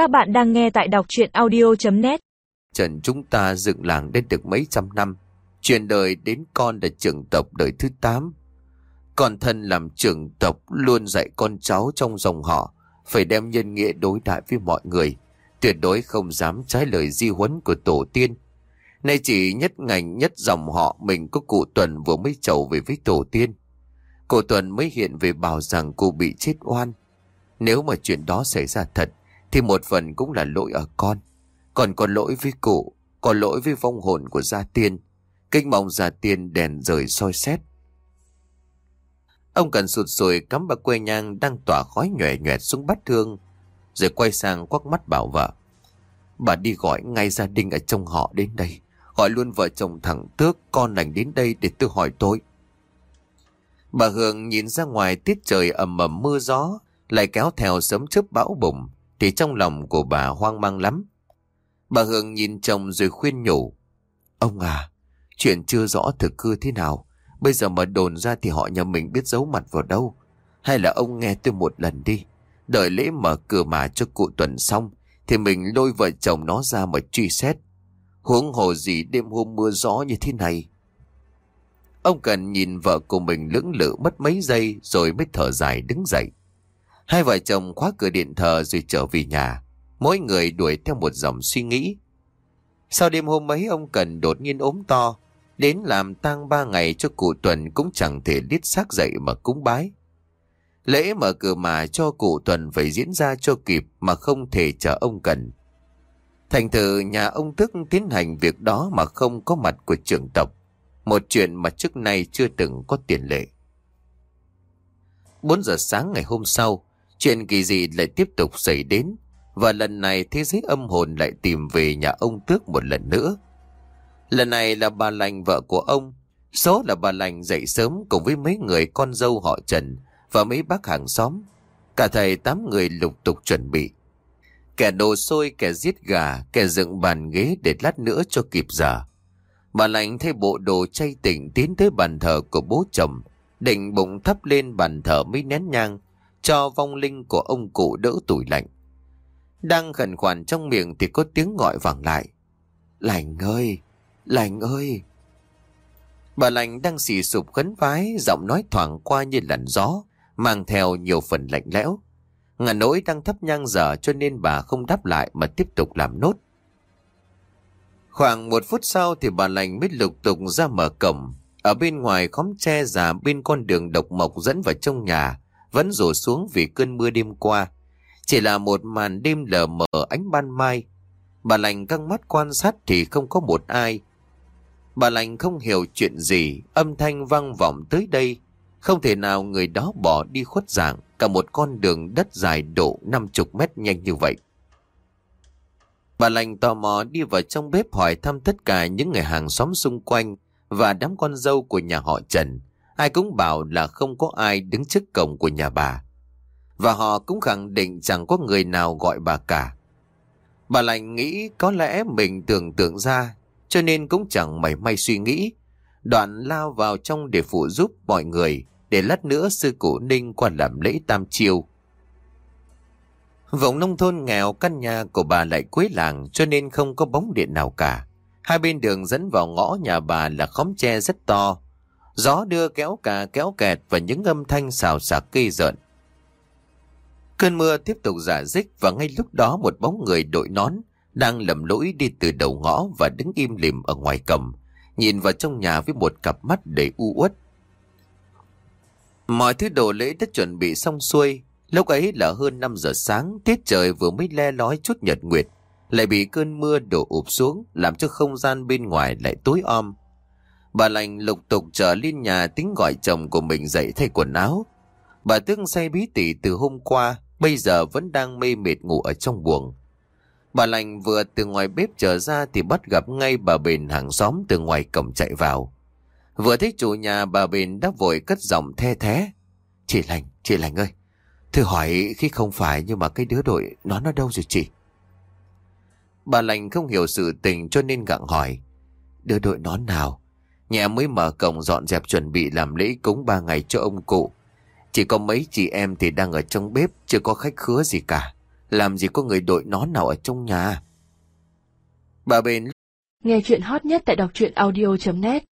Các bạn đang nghe tại đọc chuyện audio.net Trần chúng ta dựng làng đến được mấy trăm năm. Truyền đời đến con là trưởng tộc đời thứ 8. Con thân làm trưởng tộc luôn dạy con cháu trong dòng họ, phải đem nhân nghĩa đối đại với mọi người. Tuyệt đối không dám trái lời di huấn của tổ tiên. Nay chỉ nhất ngành nhất dòng họ mình có cụ Tuần vừa mới chầu về với tổ tiên. Cụ Tuần mới hiện về bảo rằng cô bị chết oan. Nếu mà chuyện đó xảy ra thật thì một phần cũng là lỗi ở con. Còn có lỗi với cụ, có lỗi với vong hồn của gia tiên. Kinh mong gia tiên đèn rời soi xét. Ông cần sụt sùi cắm bà quê nhang đang tỏa khói nhòe nhòe xuống bát thương. Rồi quay sang quắc mắt bảo vợ. Bà đi gọi ngay gia đình ở trong họ đến đây. Gọi luôn vợ chồng thẳng tước con lành đến đây để tôi hỏi tôi. Bà Hương nhìn ra ngoài tiết trời ầm ầm mưa gió, lại kéo theo sớm chớp bão bùng, thì trong lòng của bà hoang mang lắm. Bà Hương nhìn chồng rồi khuyên nhủ. Ông à, chuyện chưa rõ thực cư thế nào. Bây giờ mà đồn ra thì họ nhà mình biết giấu mặt vào đâu. Hay là ông nghe tôi một lần đi. Đợi lễ mở cửa mà cho cụ Tuần xong, thì mình lôi vợ chồng nó ra mà truy xét. Huống hồ gì đêm hôm mưa gió như thế này. Ông cần nhìn vợ của mình lưỡng lự mất mấy giây rồi mới thở dài đứng dậy. Hai vợ chồng khóa cửa điện thờ rồi trở về nhà. Mỗi người đuổi theo một dòng suy nghĩ. Sau đêm hôm ấy ông Cần đột nhiên ốm to. Đến làm tang ba ngày cho cụ Tuần cũng chẳng thể lít xác dậy mà cúng bái. Lễ mở cửa mà cho cụ Tuần phải diễn ra cho kịp mà không thể chờ ông Cần. Thành thử nhà ông Thức tiến hành việc đó mà không có mặt của trưởng tộc. Một chuyện mà trước nay chưa từng có tiền lệ. 4 giờ sáng ngày hôm sau, chuyện kỳ dị lại tiếp tục xảy đến. Và lần này thế giới âm hồn lại tìm về nhà ông Tước một lần nữa. Lần này là bà lành vợ của ông. Số là bà lành dậy sớm cùng với mấy người con dâu họ Trần và mấy bác hàng xóm. Cả thầy tám người lục tục chuẩn bị. Kẻ đồ xôi, kẻ giết gà, kẻ dựng bàn ghế để lát nữa cho kịp giờ. Bà lành thay bộ đồ chay tỉnh tiến tới bàn thờ của bố chồng, định bụng thắp lên bàn thờ mấy nén nhang, cho vong linh của ông cụ đỡ tủi lạnh. Đang khẩn khoản trong miệng thì có tiếng gọi vẳng lại. Lành ơi! Lành ơi! Bà lành đang xì sụp khấn vái, giọng nói thoảng qua như làn gió, mang theo nhiều phần lạnh lẽo. Ngà nỗi đang thấp nhang dở cho nên bà không đáp lại mà tiếp tục làm nốt. Khoảng một phút sau thì bà lành mới lục tục ra mở cổng. Ở bên ngoài khóm tre già bên con đường độc mộc dẫn vào trong nhà, vẫn rủ xuống vì cơn mưa đêm qua. Chỉ là một màn đêm lờ mờ ánh ban mai. Bà lành căng mắt quan sát thì không có một ai. Bà lành không hiểu chuyện gì, âm thanh vang vọng tới đây. Không thể nào người đó bỏ đi khuất dạng cả một con đường đất dài độ 50 mét nhanh như vậy. Bà lành tò mò đi vào trong bếp hỏi thăm tất cả những người hàng xóm xung quanh và đám con dâu của nhà họ Trần. Ai cũng bảo là không có ai đứng trước cổng của nhà bà. Và họ cũng khẳng định chẳng có người nào gọi bà cả. Bà lành nghĩ có lẽ mình tưởng tượng ra, cho nên cũng chẳng mảy may suy nghĩ. Đoạn lao vào trong để phụ giúp mọi người, để lát nữa sư cụ Ninh qua làm lễ tam chiêu. Vùng nông thôn nghèo căn nhà của bà lại cuối làng, cho nên không có bóng điện nào cả. Hai bên đường dẫn vào ngõ nhà bà là khóm tre rất to. Gió đưa kéo cà kéo kẹt và những âm thanh xào xạc cây rợn. Cơn mưa tiếp tục giả dích và ngay lúc đó một bóng người đội nón đang lầm lỗi đi từ đầu ngõ và đứng im lìm ở ngoài cầm, nhìn vào trong nhà với một cặp mắt đầy u uất. Mọi thứ đồ lễ đã chuẩn bị xong xuôi, lúc ấy là hơn 5 giờ sáng, tiết trời vừa mới le lói chút nhật nguyệt, lại bị cơn mưa đổ ụp xuống, làm cho không gian bên ngoài lại tối om. Bà lành lục tục trở lên nhà tính gọi chồng của mình dậy thay quần áo. Bà tương say bí tỉ từ hôm qua, bây giờ vẫn đang mê mệt ngủ ở trong buồng. Bà lành vừa từ ngoài bếp trở ra thì bắt gặp ngay bà bền hàng xóm từ ngoài cổng chạy vào. Vừa thấy chủ nhà bà bền đã vội cất giọng the thế. Chị lành, chị lành ơi. Thử hỏi khi không phải nhưng mà cái đứa đội nó nó đâu rồi chị? Bà lành không hiểu sự tình cho nên gặng hỏi. Đứa đội nó nào? Nhà mới mở cổng dọn dẹp chuẩn bị làm lễ cúng ba ngày cho ông cụ. Chỉ có mấy chị em thì đang ở trong bếp, chưa có khách khứa gì cả. Làm gì có người đội nón nào ở trong nhà Bà bên Nghe chuyện hot nhất tại đọc truyện audio.net